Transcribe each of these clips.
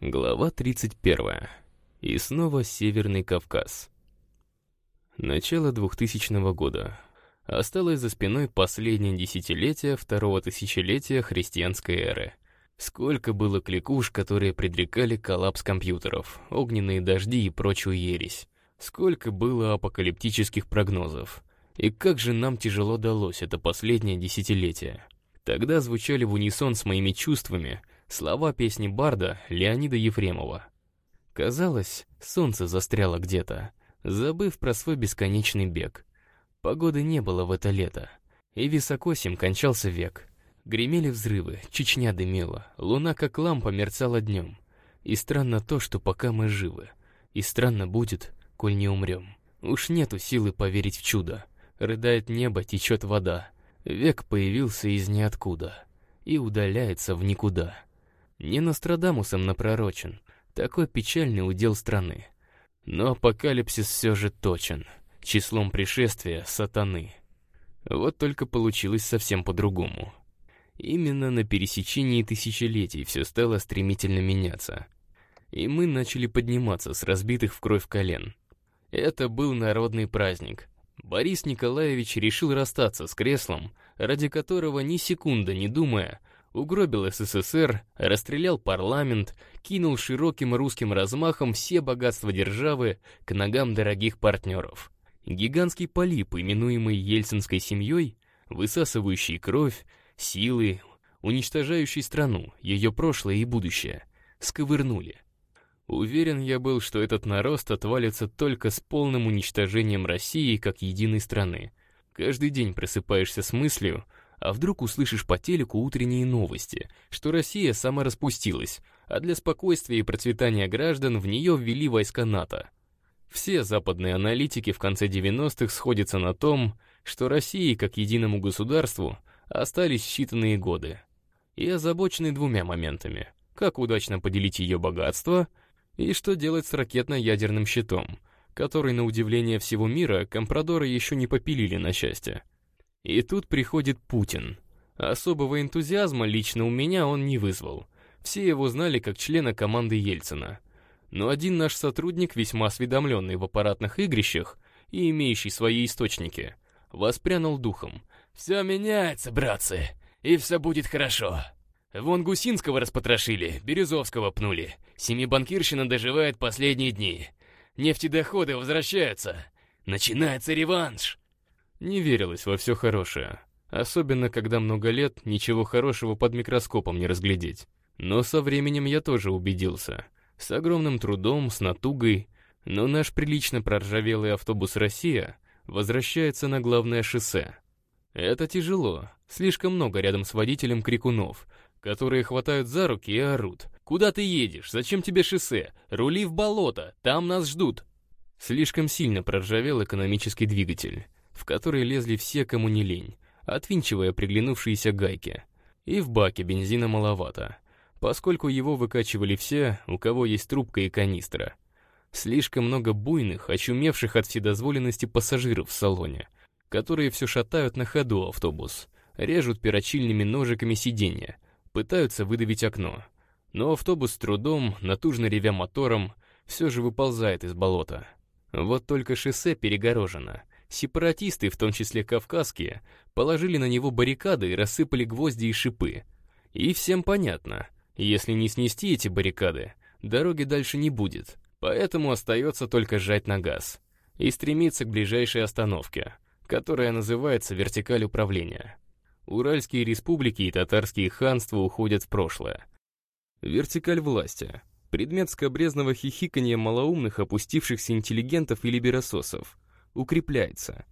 Глава 31. И снова Северный Кавказ. Начало 2000 года. Осталось за спиной последнее десятилетие второго тысячелетия христианской эры. Сколько было кликуш, которые предрекали коллапс компьютеров, огненные дожди и прочую ересь. Сколько было апокалиптических прогнозов. И как же нам тяжело далось это последнее десятилетие. Тогда звучали в унисон с моими чувствами — Слова песни Барда Леонида Ефремова. Казалось, солнце застряло где-то, забыв про свой бесконечный бег. Погоды не было в это лето, и високосим кончался век. Гремели взрывы, Чечня дымела, луна как лампа мерцала днем. И странно то, что пока мы живы, и странно будет, коль не умрем. Уж нету силы поверить в чудо. Рыдает небо, течет вода. Век появился из ниоткуда и удаляется в никуда. Не Нострадамусом напророчен, такой печальный удел страны. Но апокалипсис все же точен, числом пришествия сатаны. Вот только получилось совсем по-другому. Именно на пересечении тысячелетий все стало стремительно меняться. И мы начали подниматься с разбитых в кровь колен. Это был народный праздник. Борис Николаевич решил расстаться с креслом, ради которого ни секунды не думая, угробил СССР, расстрелял парламент, кинул широким русским размахом все богатства державы к ногам дорогих партнеров. Гигантский полип, именуемый ельцинской семьей, высасывающий кровь, силы, уничтожающий страну, ее прошлое и будущее, сковырнули. Уверен я был, что этот нарост отвалится только с полным уничтожением России как единой страны. Каждый день просыпаешься с мыслью, а вдруг услышишь по телеку утренние новости, что Россия сама распустилась, а для спокойствия и процветания граждан в нее ввели войска НАТО. Все западные аналитики в конце 90-х сходятся на том, что России как единому государству остались считанные годы. И озабочены двумя моментами. Как удачно поделить ее богатство и что делать с ракетно-ядерным щитом, который, на удивление всего мира, компрадоры еще не попилили на счастье. И тут приходит Путин. Особого энтузиазма лично у меня он не вызвал. Все его знали как члена команды Ельцина. Но один наш сотрудник, весьма осведомленный в аппаратных игрищах и имеющий свои источники, воспрянул духом. «Все меняется, братцы, и все будет хорошо. Вон Гусинского распотрошили, Березовского пнули. Семибанкирщина доживает последние дни. Нефтедоходы возвращаются. Начинается реванш. Не верилось во все хорошее. Особенно, когда много лет ничего хорошего под микроскопом не разглядеть. Но со временем я тоже убедился. С огромным трудом, с натугой, но наш прилично проржавелый автобус «Россия» возвращается на главное шоссе. Это тяжело, слишком много рядом с водителем крикунов, которые хватают за руки и орут. «Куда ты едешь? Зачем тебе шоссе? Рули в болото, там нас ждут!» Слишком сильно проржавел экономический двигатель в который лезли все, кому не лень, отвинчивая приглянувшиеся гайки. И в баке бензина маловато, поскольку его выкачивали все, у кого есть трубка и канистра. Слишком много буйных, очумевших от вседозволенности пассажиров в салоне, которые все шатают на ходу автобус, режут перочильными ножиками сиденья, пытаются выдавить окно. Но автобус с трудом, натужно ревя мотором, все же выползает из болота. Вот только шоссе перегорожено, Сепаратисты, в том числе кавказские, положили на него баррикады и рассыпали гвозди и шипы. И всем понятно, если не снести эти баррикады, дороги дальше не будет, поэтому остается только сжать на газ и стремиться к ближайшей остановке, которая называется вертикаль управления. Уральские республики и татарские ханства уходят в прошлое. Вертикаль власти — предмет скобрезного хихикания малоумных опустившихся интеллигентов и либерасосов — укрепляется.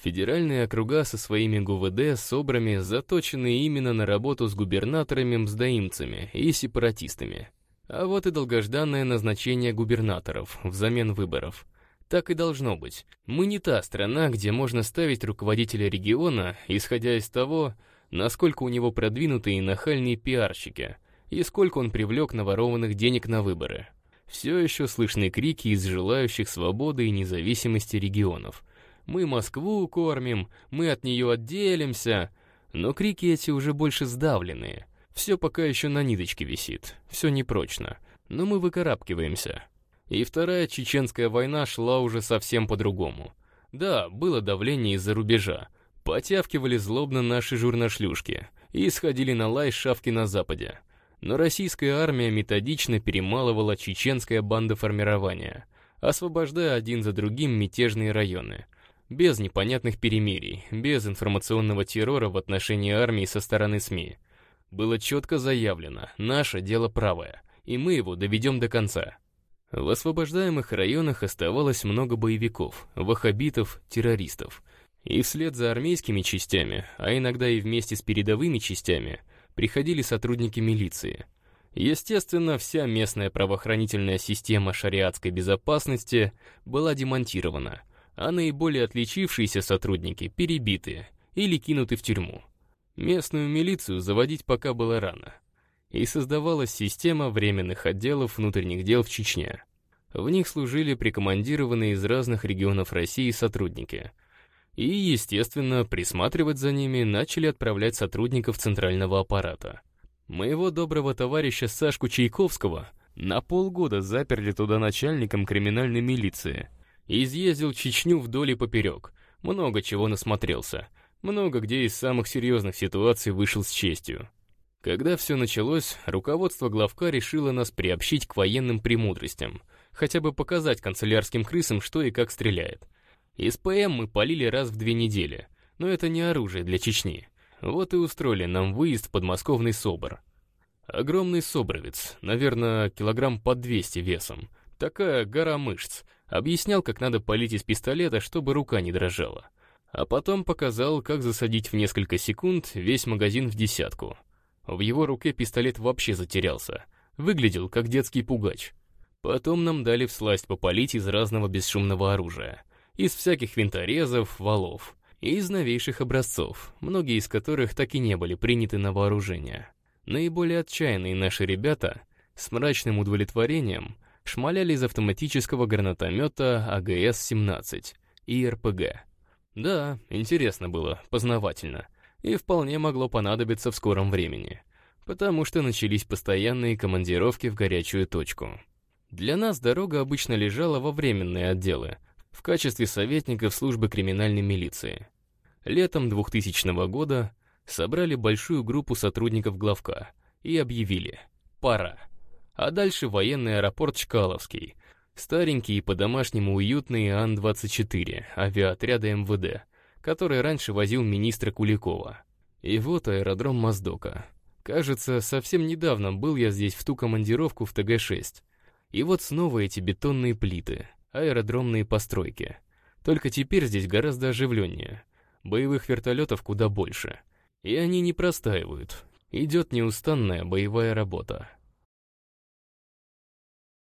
Федеральные округа со своими ГУВД, СОБРами заточены именно на работу с губернаторами-мздоимцами и сепаратистами. А вот и долгожданное назначение губернаторов взамен выборов. Так и должно быть. Мы не та страна, где можно ставить руководителя региона, исходя из того, насколько у него продвинутые и нахальные пиарщики, и сколько он привлек наворованных денег на выборы все еще слышны крики из желающих свободы и независимости регионов. «Мы Москву кормим, мы от нее отделимся», но крики эти уже больше сдавленные. Все пока еще на ниточке висит, все непрочно. Но мы выкарабкиваемся. И вторая чеченская война шла уже совсем по-другому. Да, было давление из-за рубежа. Потявкивали злобно наши журношлюшки и сходили на лай шавки на западе. Но российская армия методично перемалывала чеченское бандоформирование, освобождая один за другим мятежные районы. Без непонятных перемирий, без информационного террора в отношении армии со стороны СМИ. Было четко заявлено, наше дело правое, и мы его доведем до конца. В освобождаемых районах оставалось много боевиков, ваххабитов, террористов. И вслед за армейскими частями, а иногда и вместе с передовыми частями, приходили сотрудники милиции. Естественно, вся местная правоохранительная система шариатской безопасности была демонтирована, а наиболее отличившиеся сотрудники перебиты или кинуты в тюрьму. Местную милицию заводить пока было рано — и создавалась система временных отделов внутренних дел в Чечне. В них служили прикомандированные из разных регионов России сотрудники. И, естественно, присматривать за ними начали отправлять сотрудников центрального аппарата. Моего доброго товарища Сашку Чайковского на полгода заперли туда начальником криминальной милиции. Изъездил Чечню вдоль и поперек, много чего насмотрелся, много где из самых серьезных ситуаций вышел с честью. Когда все началось, руководство главка решило нас приобщить к военным премудростям, хотя бы показать канцелярским крысам, что и как стреляет. Из ПМ мы полили раз в две недели, но это не оружие для Чечни. Вот и устроили нам выезд в подмосковный СОБР. Огромный собровец, наверное, килограмм по 200 весом. Такая гора мышц. Объяснял, как надо полить из пистолета, чтобы рука не дрожала. А потом показал, как засадить в несколько секунд весь магазин в десятку. В его руке пистолет вообще затерялся. Выглядел, как детский пугач. Потом нам дали всласть попалить из разного бесшумного оружия. Из всяких винторезов, валов. И из новейших образцов, многие из которых так и не были приняты на вооружение. Наиболее отчаянные наши ребята с мрачным удовлетворением шмаляли из автоматического гранатомета АГС-17 и РПГ. Да, интересно было, познавательно — и вполне могло понадобиться в скором времени, потому что начались постоянные командировки в горячую точку. Для нас дорога обычно лежала во временные отделы, в качестве советников службы криминальной милиции. Летом 2000 года собрали большую группу сотрудников главка и объявили «пора». А дальше военный аэропорт Чкаловский, старенький и по-домашнему уютный Ан-24 авиаотряда МВД — который раньше возил министра Куликова. И вот аэродром Моздока. Кажется, совсем недавно был я здесь в ту командировку в ТГ-6. И вот снова эти бетонные плиты, аэродромные постройки. Только теперь здесь гораздо оживленнее. Боевых вертолетов куда больше. И они не простаивают. Идет неустанная боевая работа.